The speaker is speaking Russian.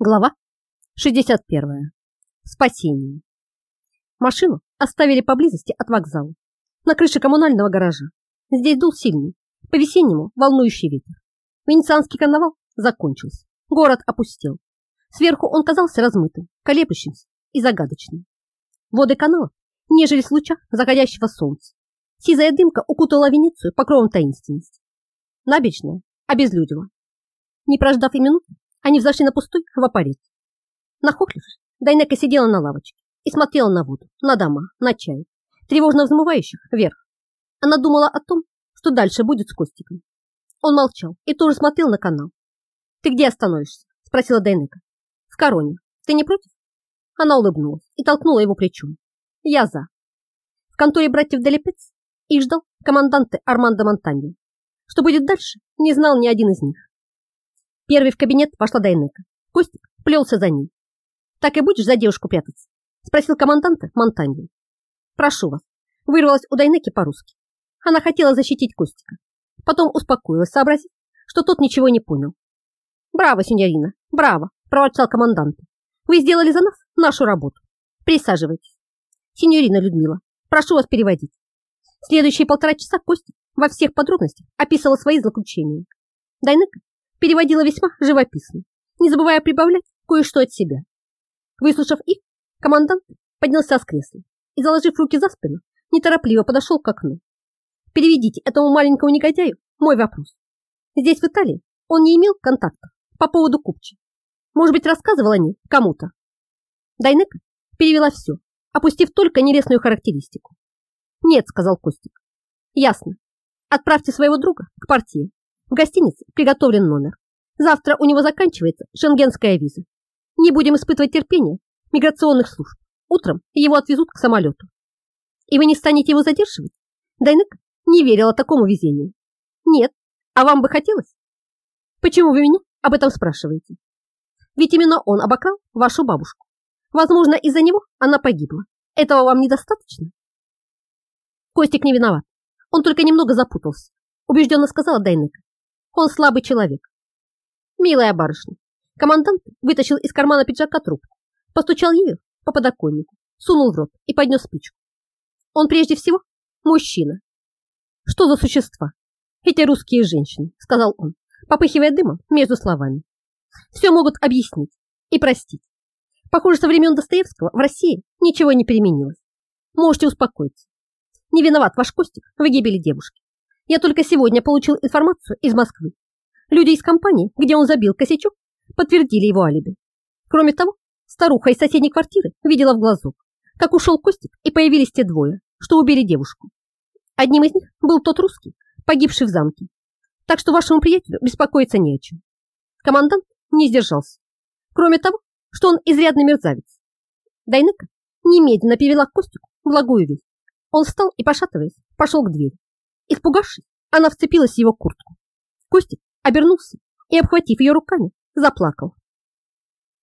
Глава 61. Спасение. Машину оставили поблизости от вокзала, на крыше коммунального гаража. Здесь дул сильный, по-весеннему волнующий ветер. Венецианский карнавал закончился, город опустел. Сверху он казался размытым, колеблющимся и загадочным. Воды канала нежились в лучах заходящего солнца. Сизая дымка укутала Венецию покровом таинственности. Набережная обезлюдила. Не прождав и минуты, они взошли на пустой аквапарит. Нахохлившись, Дайнека сидела на лавочке и смотрела на воду, на дома, на чай, тревожно взмывающих вверх. Она думала о том, что дальше будет с Костиком. Он молчал и тоже смотрел на канал. «Ты где остановишься?» – спросила Дайнека. «В Короне. Ты не против?» Она улыбнулась и толкнула его плечом. «Я за». В конторе братьев Делепец их ждал командант Армандо Монтаньо. Что будет дальше, не знал ни один из них. Первый в кабинет вошла Дайнека. Костик плелся за ней. «Так и будешь за девушку прятаться?» Спросил команданта Монтаньо. «Прошу вас». Вырвалась у Дайнеки по-русски. Она хотела защитить Костика. Потом успокоилась, сообразив, что тот ничего не понял. «Браво, сеньорина, браво!» – проворчал командант. «Вы сделали за нас нашу работу. Присаживайтесь. Сеньорина Людмила, прошу вас переводить». Следующие полтора часа Костик во всех подробностях описывал свои злоключения. Дайнека переводила весьма живописно, не забывая прибавлять кое-что от себя. Выслушав их, командант поднялся с кресла и, заложив руки за спину, неторопливо подошел к окну. Переведите этому маленькому негодяю мой вопрос. Здесь, в Италии, он не имел контактов по поводу Купчи. Может быть, рассказывал о ней кому-то. Дайнека перевела все, опустив только нелестную характеристику. «Нет», — сказал Костик. «Ясно. Отправьте своего друга к партии в гостинице приготовлен номер. Завтра у него заканчивается шенгенская виза. Не будем испытывать терпение миграционных служб. Утром его отвезут к самолету. И вы не станете его задерживать? Дайнек не верила такому везению. Нет. А вам бы хотелось? Почему вы меня об этом спрашиваете? Ведь именно он обокрал вашу бабушку. Возможно, из-за него она погибла. Этого вам недостаточно? Костик не виноват. Он только немного запутался, убежденно сказала Дайнека. Он слабый человек. Милая барышня. Командант вытащил из кармана пиджака трубку, постучал ею по подоконнику, сунул в рот и поднес спичку. Он прежде всего мужчина. Что за существа? Эти русские женщины, сказал он, попыхивая дымом между словами. Все могут объяснить и простить. Похоже, со времен Достоевского в России ничего не переменилось. Можете успокоиться. Не виноват ваш Костик в гибели девушки. Я только сегодня получил информацию из Москвы. Люди из компании, где он забил косячок, подтвердили его алиби. Кроме того, старуха из соседней квартиры видела в глазок, как ушел Костик и появились те двое, что убили девушку. Одним из них был тот русский, погибший в замке. Так что вашему приятелю беспокоиться не о чем. Командант не сдержался. Кроме того, что он изрядный мерзавец. Дайнека немедленно перевела к Костику благую весть. Он встал и, пошатываясь, пошел к двери. Испугавшись, она вцепилась в его куртку. Костик обернулся и, обхватив ее руками, заплакал.